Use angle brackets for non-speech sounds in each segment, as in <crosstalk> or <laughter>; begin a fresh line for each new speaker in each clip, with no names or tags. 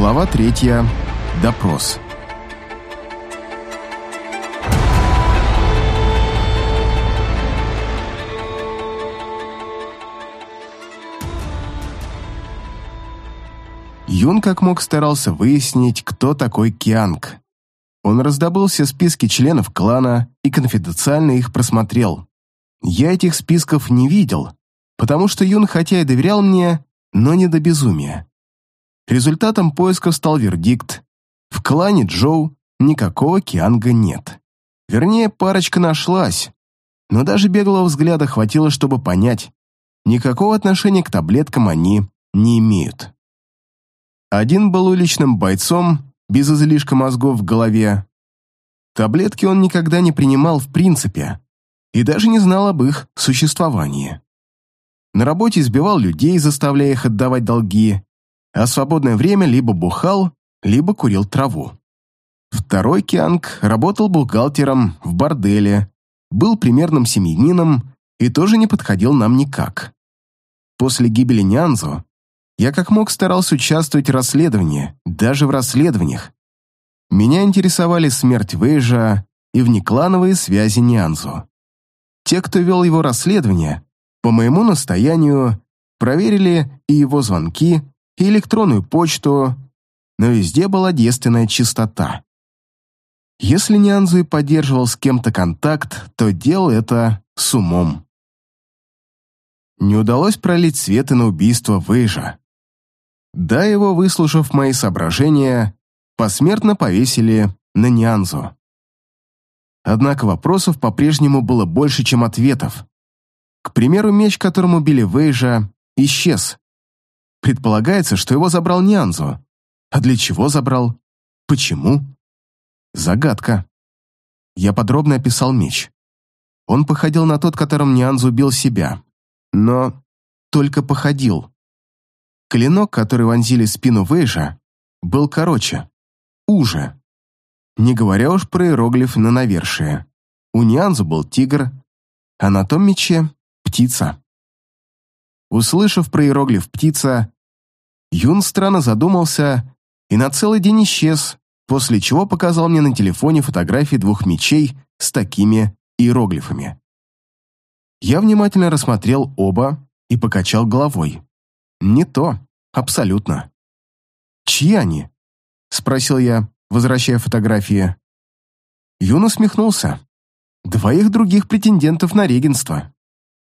Глава третья. Допрос. Юн как мог старался выяснить, кто такой Кианг. Он раздобыл все списки членов клана и конфиденциально их просмотрел. Я этих списков не видел, потому что Юн хотя и доверял мне, но не до безумия. Результатом поисков стал вердикт. В клане Джоу никакого Кианга нет. Вернее, парочка нашлась, но даже беглого взгляда хватило, чтобы понять, никакого отношения к таблеткам они не имеют. Один был уличным бойцом, без излишка мозгов в голове. Таблетки он никогда не принимал в принципе и даже не знал об их существовании. На работе избивал людей, заставляя их отдавать долги, а свободное время либо бухал, либо курил траву. Второй Кианг работал бухгалтером в борделе, был примерным семьянином и тоже не подходил нам никак. После гибели Нянзу я как мог старался участвовать в расследовании, даже в расследованиях. Меня интересовали смерть Вейжа и внеклановые связи Нянзу. Те, кто вел его расследование, по моему настоянию, проверили и его звонки, и электронную почту, но везде была девственная чистота. Если Нянзу и поддерживал с кем-то контакт, то делал это с умом. Не удалось пролить свет и на убийство Вейжа. Да, его, выслушав мои соображения, посмертно повесили на Нянзу. Однако вопросов по-прежнему было больше, чем ответов. К примеру, меч, которым убили Вейжа, исчез. Предполагается, что его забрал Нянзу. А для чего забрал? Почему? Загадка. Я подробно описал меч. Он походил на тот, которым Нянзу убил себя. Но только походил. Клинок, который вонзили в спину Вейжа, был короче, уже. Не говоря уж про иероглиф на навершие. У Нянзу был тигр, а на том мече — птица. Услышав про иероглиф «птица», Юн странно задумался и на целый день исчез, после чего показал мне на телефоне фотографии двух мечей с такими иероглифами. Я внимательно рассмотрел оба и покачал головой. Не то, абсолютно. «Чьи они?» — спросил я, возвращая фотографии. Юн усмехнулся. «Двоих других претендентов на регенство.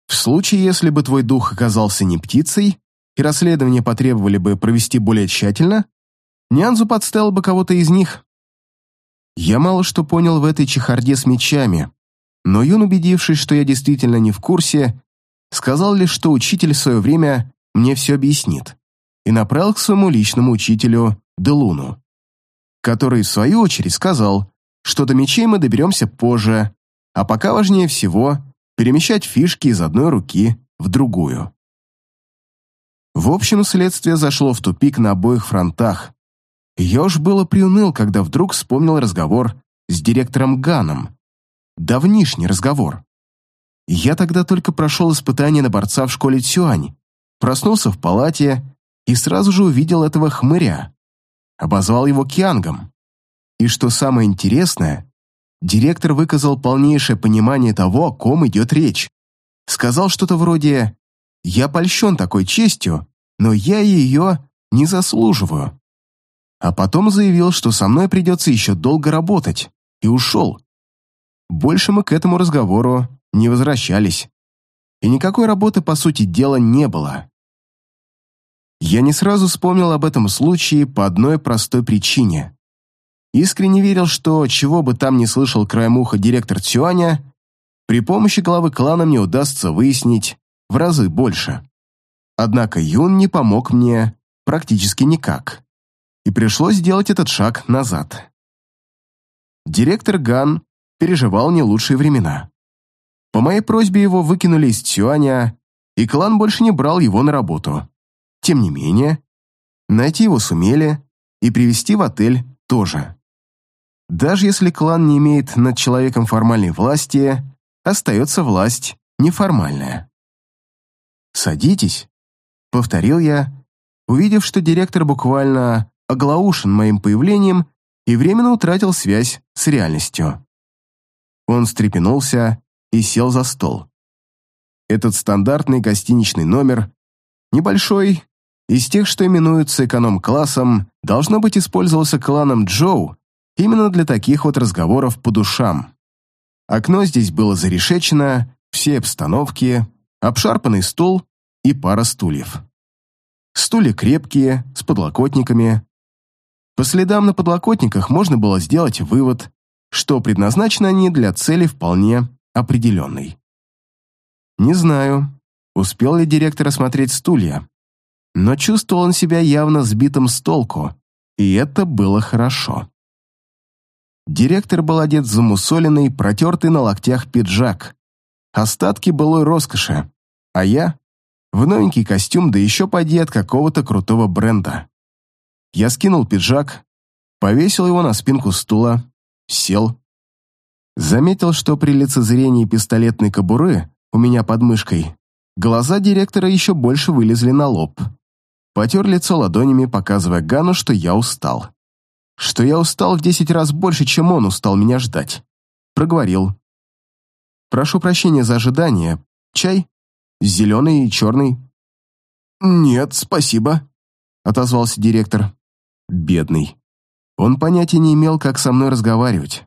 В случае, если бы твой дух оказался не птицей, и расследование потребовали бы провести более тщательно, Нянзу подставил бы кого-то из них». Я мало что понял в этой чехарде с мечами, но Юн, убедившись, что я действительно не в курсе, сказал лишь, что учитель в свое время мне все объяснит, и направил к своему личному учителю Делуну, который, в свою очередь, сказал, что до мечей мы доберемся позже, а пока важнее всего перемещать фишки из одной руки в другую. В общем, следствие зашло в тупик на обоих фронтах. Я было приуныл, когда вдруг вспомнил разговор с директором Ганом. Давнишний разговор. Я тогда только прошел испытание на борца в школе Цюань, проснулся в палате и сразу же увидел этого хмыря. Обозвал его Киангом. И что самое интересное, директор выказал полнейшее понимание того, о ком идет речь. Сказал что-то вроде «Я польщен такой честью, но я ее не заслуживаю». А потом заявил, что со мной придется еще долго работать, и ушел. Больше мы к этому разговору не возвращались. И никакой работы, по сути дела, не было. Я не сразу вспомнил об этом случае по одной простой причине. Искренне верил, что, чего бы там ни слышал краем уха директор Цюаня, при помощи главы клана мне удастся выяснить в разы больше. Однако Юн не помог мне практически никак, и пришлось сделать этот шаг назад. Директор Ган переживал не лучшие времена. По моей просьбе его выкинули из Цюаня, и клан больше не брал его на работу. Тем не менее, найти его сумели и привести в отель тоже. Даже если клан не имеет над человеком формальной власти, остается власть неформальная. «Садитесь», — повторил я, увидев, что директор буквально оглаушен моим появлением и временно утратил связь с реальностью. Он встрепенулся и сел за стол. Этот стандартный гостиничный номер, небольшой, из тех, что именуются эконом-классом, должно быть использовался кланом Джоу именно для таких вот разговоров по душам. Окно здесь было зарешечено, все обстановки, обшарпанный стул и пара стульев. Стулья крепкие, с подлокотниками. По следам на подлокотниках можно было сделать вывод, что предназначены они для цели вполне определенной. Не знаю, успел ли директор осмотреть стулья, но чувствовал он себя явно сбитым с толку, и это было хорошо. Директор был одет в замусоленный, протертый на локтях пиджак, остатки былой роскоши, а я — в новенький костюм, да еще поди от какого-то крутого бренда. Я скинул пиджак, повесил его на спинку стула, сел. Заметил, что при лицезрении пистолетной кобуры у меня под мышкой глаза директора еще больше вылезли на лоб. Потер лицо ладонями, показывая Гану, что я устал. Что я устал в десять раз больше, чем он устал меня ждать. Проговорил. «Прошу прощения за ожидание. Чай? Зеленый и черный?» «Нет, спасибо», — отозвался директор. «Бедный. Он понятия не имел, как со мной разговаривать.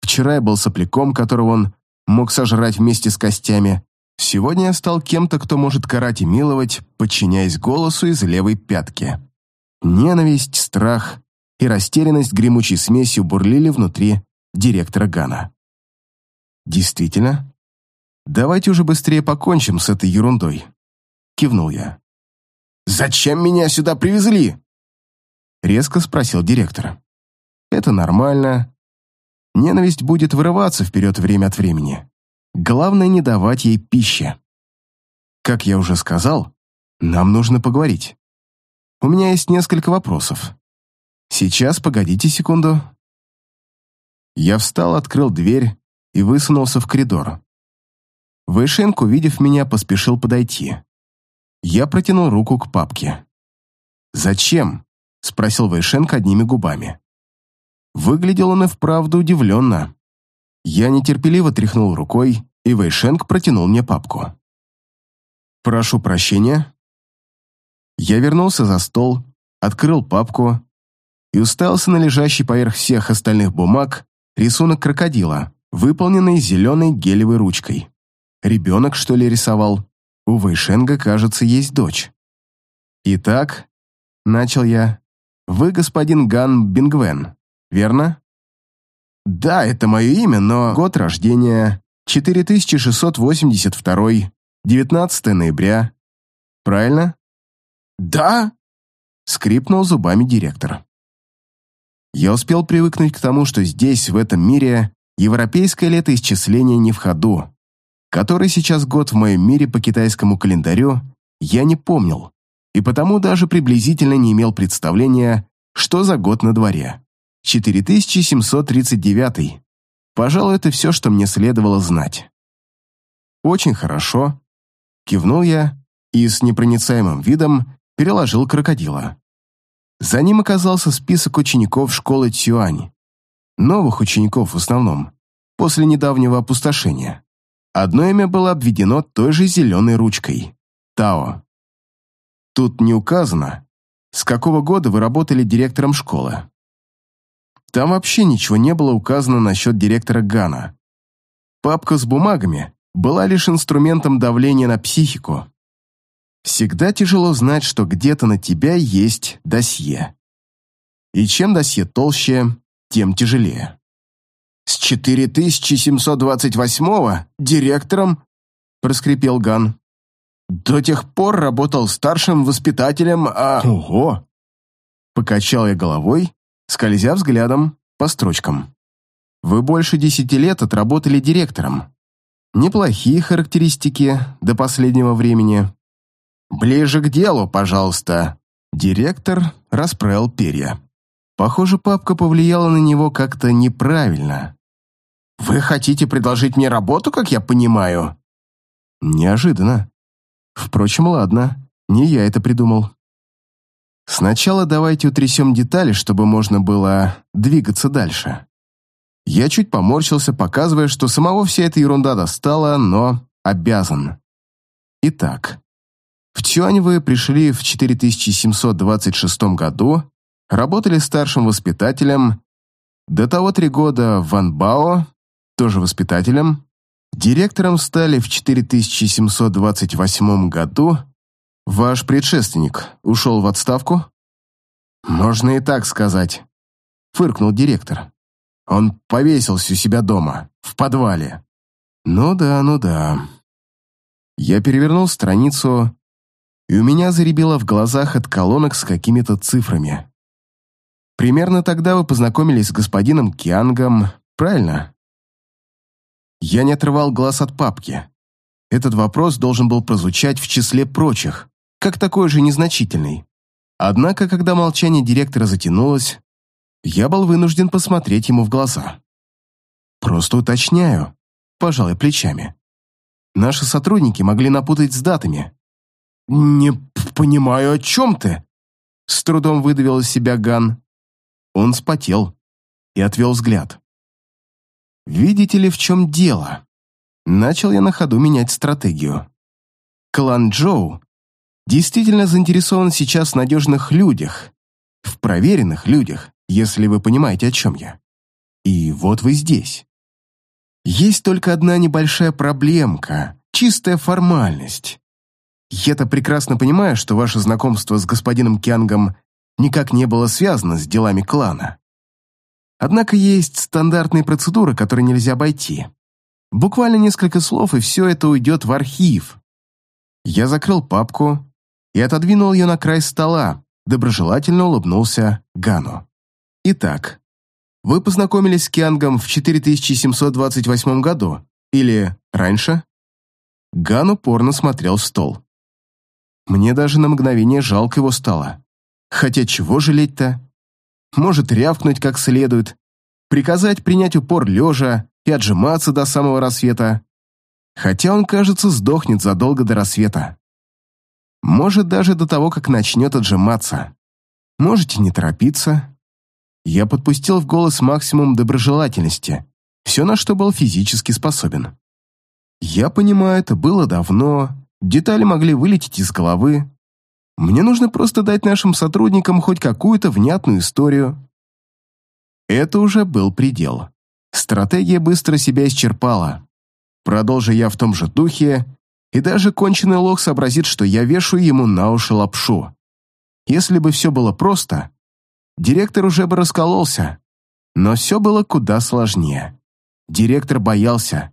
Вчера я был сопляком, которого он мог сожрать вместе с костями, Сегодня я стал кем-то, кто может карать и миловать, подчиняясь голосу из левой пятки. Ненависть, страх и растерянность гремучей смесью бурлили внутри директора Гана. «Действительно? Давайте уже быстрее покончим с этой ерундой», — кивнул я. «Зачем меня сюда привезли?» — резко спросил директор. «Это нормально. Ненависть будет вырываться вперед время от времени. Главное не давать ей пищи. Как я уже сказал, нам нужно поговорить. У меня есть несколько вопросов. Сейчас, погодите секунду. Я встал, открыл дверь и высунулся в коридор. Вэйшенко, увидев меня, поспешил подойти. Я протянул руку к папке. «Зачем?» — спросил Вэйшенко одними губами. Выглядел он и вправду удивленно. Я нетерпеливо тряхнул рукой, и Вэйшенг протянул мне папку. «Прошу прощения». Я вернулся за стол, открыл папку и уставился на лежащий поверх всех остальных бумаг рисунок крокодила, выполненный зеленой гелевой ручкой. Ребенок, что ли, рисовал? У Вэйшенга, кажется, есть дочь. «Итак», — начал я, — «вы господин Ган Бингвен, верно?» Да, это мое имя, но год рождения 4682, 19 ноября. Правильно? Да, скрипнул зубами директор. Я успел привыкнуть к тому, что здесь, в этом мире, европейское летоисчисление не в ходу. Который сейчас год в моем мире по китайскому календарю, я не помнил, и потому даже приблизительно не имел представления, что за год на дворе. 4739. Пожалуй, это все, что мне следовало знать. Очень хорошо. Кивнул я и с непроницаемым видом переложил крокодила. За ним оказался список учеников школы Цюань. Новых учеников в основном, после недавнего опустошения. Одно имя было обведено той же зеленой ручкой – Тао. Тут не указано, с какого года вы работали директором школы. Там вообще ничего не было указано насчет директора Гана. Папка с бумагами была лишь инструментом давления на психику. Всегда тяжело знать, что где-то на тебя есть досье. И чем досье толще, тем тяжелее. «С 4728-го директором?» – проскрипел Ган. «До тех пор работал старшим воспитателем, а...» «Ого!» Покачал я головой скользя взглядом по строчкам. Вы больше десяти лет отработали директором. Неплохие характеристики до последнего времени. Ближе к делу, пожалуйста. Директор расправил перья. Похоже, папка повлияла на него как-то неправильно. «Вы хотите предложить мне работу, как я понимаю?» Неожиданно. Впрочем, ладно, не я это придумал. Сначала давайте утрясем детали, чтобы можно было двигаться дальше. Я чуть поморщился, показывая, что самого вся эта ерунда достала, но обязан. Итак, в Тюань вы пришли в 4726 году, работали старшим воспитателем, до того три года в Ванбао, тоже воспитателем, директором стали в 4728 году, ваш предшественник ушел в отставку? Можно и так сказать, фыркнул директор. Он повесился у себя дома, в подвале. Ну да, ну да. Я перевернул страницу, и у меня заребило в глазах от колонок с какими-то цифрами. Примерно тогда вы познакомились с господином Киангом, правильно? Я не отрывал глаз от папки. Этот вопрос должен был прозвучать в числе прочих, как такой же незначительный. Однако, когда молчание директора затянулось, я был вынужден посмотреть ему в глаза. «Просто уточняю», — пожалуй плечами. «Наши сотрудники могли напутать с датами». «Не понимаю, о чем ты?» С трудом выдавил из себя Ган. Он спотел и отвел взгляд. «Видите ли, в чем дело?» Начал я на ходу менять стратегию. Клан Джоу действительно заинтересован сейчас в надежных людях, в проверенных людях, если вы понимаете, о чем я. И вот вы здесь. Есть только одна небольшая проблемка, чистая формальность. Я-то прекрасно понимаю, что ваше знакомство с господином Кянгом никак не было связано с делами клана. Однако есть стандартные процедуры, которые нельзя обойти. Буквально несколько слов, и все это уйдет в архив. Я закрыл папку и отодвинул ее на край стола, доброжелательно улыбнулся Гану. Итак, вы познакомились с Киангом в 4728 году или раньше? Ган упорно смотрел в стол. Мне даже на мгновение жалко его стало. Хотя чего жалеть-то? Может рявкнуть как следует, приказать принять упор лежа и отжиматься до самого рассвета. Хотя он, кажется, сдохнет задолго до рассвета. Может, даже до того, как начнет отжиматься. Можете не торопиться, я подпустил в голос максимум доброжелательности, все, на что был физически способен. Я понимаю, это было давно, детали могли вылететь из головы. Мне нужно просто дать нашим сотрудникам хоть какую-то внятную историю. Это уже был предел. Стратегия быстро себя исчерпала. Продолжу я в том же духе, и даже конченый лох сообразит, что я вешаю ему на уши лапшу. Если бы все было просто, директор уже бы раскололся. Но все было куда сложнее. Директор боялся.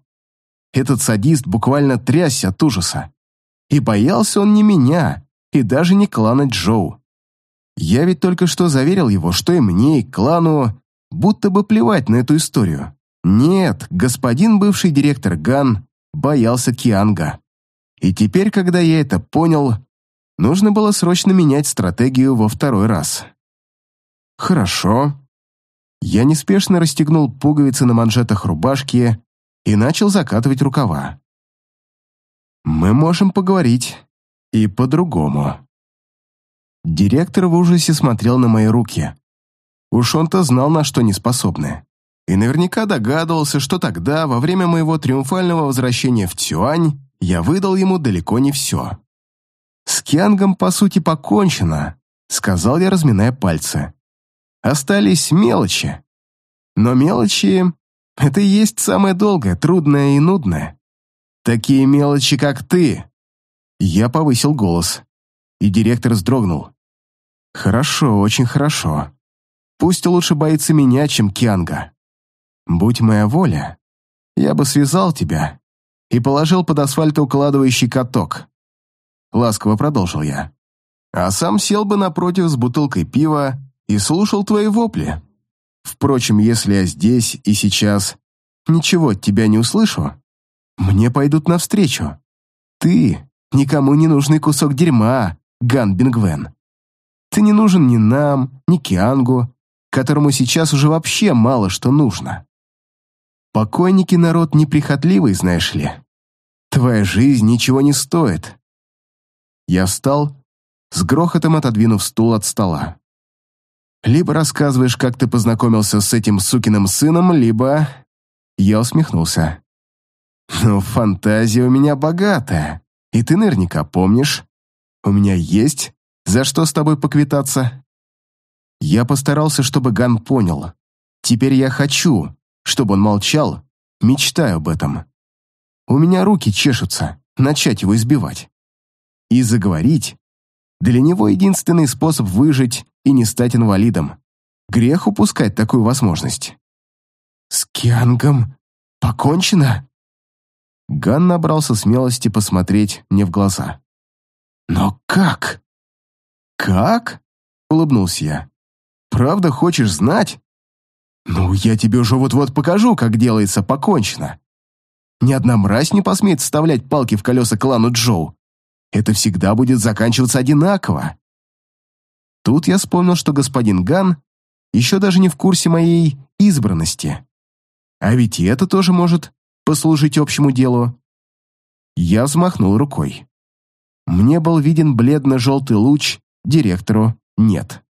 Этот садист буквально трясся от ужаса. И боялся он не меня, и даже не клана Джоу. Я ведь только что заверил его, что и мне, и клану будто бы плевать на эту историю. Нет, господин бывший директор Ган боялся Кианга. И теперь, когда я это понял, нужно было срочно менять стратегию во второй раз. «Хорошо». Я неспешно расстегнул пуговицы на манжетах рубашки и начал закатывать рукава. «Мы можем поговорить и по-другому». Директор в ужасе смотрел на мои руки. Уж он-то знал, на что не способны. И наверняка догадывался, что тогда, во время моего триумфального возвращения в Цюань, я выдал ему далеко не все. «С Киангом, по сути, покончено», — сказал я, разминая пальцы. Остались мелочи. Но мелочи — это и есть самое долгое, трудное и нудное. Такие мелочи, как ты. Я повысил голос, и директор вздрогнул. Хорошо, очень хорошо. Пусть лучше боится меня, чем Кианга. Будь моя воля, я бы связал тебя и положил под асфальтоукладывающий каток. Ласково продолжил я. А сам сел бы напротив с бутылкой пива и слушал твои вопли. Впрочем, если я здесь и сейчас ничего от тебя не услышу, мне пойдут навстречу. Ты — никому не нужный кусок дерьма, Ган Бингвен. Ты не нужен ни нам, ни Киангу, которому сейчас уже вообще мало что нужно. Покойники народ неприхотливый, знаешь ли. Твоя жизнь ничего не стоит. Я встал с грохотом отодвинув стул от стола. «Либо рассказываешь, как ты познакомился с этим сукиным сыном, либо...» Я усмехнулся. «Ну, <laughs> фантазия у меня богатая, и ты наверняка помнишь. У меня есть за что с тобой поквитаться?» Я постарался, чтобы Ган понял. Теперь я хочу, чтобы он молчал, мечтаю об этом. У меня руки чешутся, начать его избивать. И заговорить. Для него единственный способ выжить и не стать инвалидом. Грех упускать такую возможность. «С Киангом покончено?» Ган набрался смелости посмотреть мне в глаза. «Но как?» «Как?» — улыбнулся я. «Правда хочешь знать?» «Ну, я тебе уже вот-вот покажу, как делается покончено. Ни одна мразь не посмеет вставлять палки в колеса клану Джоу. Это всегда будет заканчиваться одинаково». Тут я вспомнил, что господин Ган еще даже не в курсе моей избранности. А ведь и это тоже может послужить общему делу. Я взмахнул рукой. Мне был виден бледно-желтый луч, директору нет.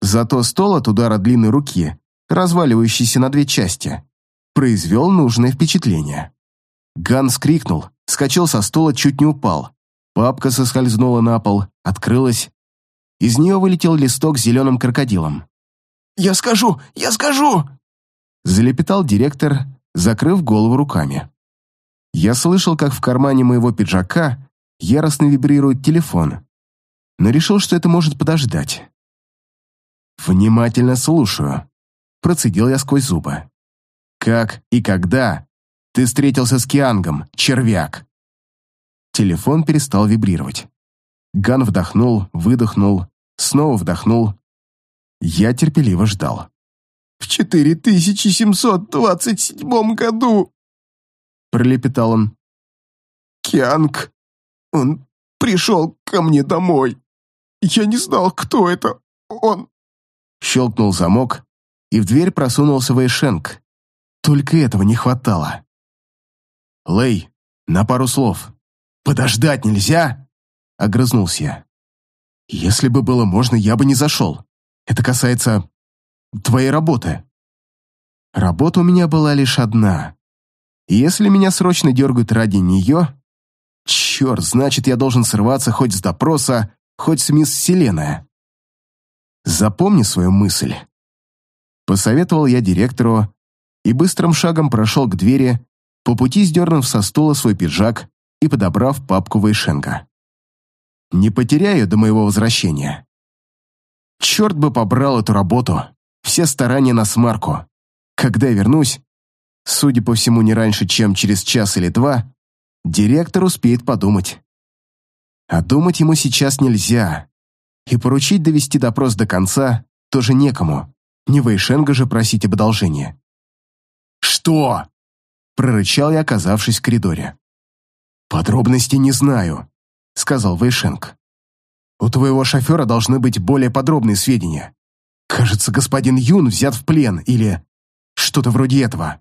Зато стол от удара длинной руки, разваливающийся на две части, произвел нужное впечатление. Ганс крикнул, скачал со стула, чуть не упал. Папка соскользнула на пол, открылась. Из нее вылетел листок с зеленым крокодилом.
«Я скажу! Я скажу!»
Залепетал директор, закрыв голову руками. Я слышал, как в кармане моего пиджака яростно вибрирует телефон, но решил, что это может подождать. «Внимательно слушаю», — процедил я сквозь зубы. «Как и когда ты встретился с Киангом, червяк?» Телефон перестал вибрировать. Ган вдохнул, выдохнул, снова вдохнул. Я терпеливо ждал.
«В 4727 году!»
Пролепетал он.
«Кианг, он пришел ко мне домой. Я не знал, кто это. Он...»
Щелкнул замок, и в дверь просунулся Вэйшенк. Только этого не хватало. «Лэй, на пару слов. Подождать нельзя?» Огрызнулся я. «Если бы было можно, я бы не зашел. Это касается твоей работы». Работа у меня была лишь одна. Если меня срочно дергают ради нее, черт, значит, я должен срываться хоть с допроса, хоть с мисс Вселенная. Запомни свою мысль. Посоветовал я директору и быстрым шагом прошел к двери, по пути сдернув со стула свой пиджак и подобрав папку Вейшенга. Не потеряю до моего возвращения. Черт бы побрал эту работу, все старания на смарку. Когда я вернусь, судя по всему не раньше, чем через час или два, директор успеет подумать. А думать ему сейчас нельзя, и поручить довести допрос до конца тоже некому. Не Вейшенга же просить об одолжении. «Что?» – прорычал я, оказавшись в коридоре. «Подробностей не знаю», – сказал Вейшенг. «У твоего шофера должны быть более подробные сведения. Кажется, господин Юн взят в плен или что-то вроде этого».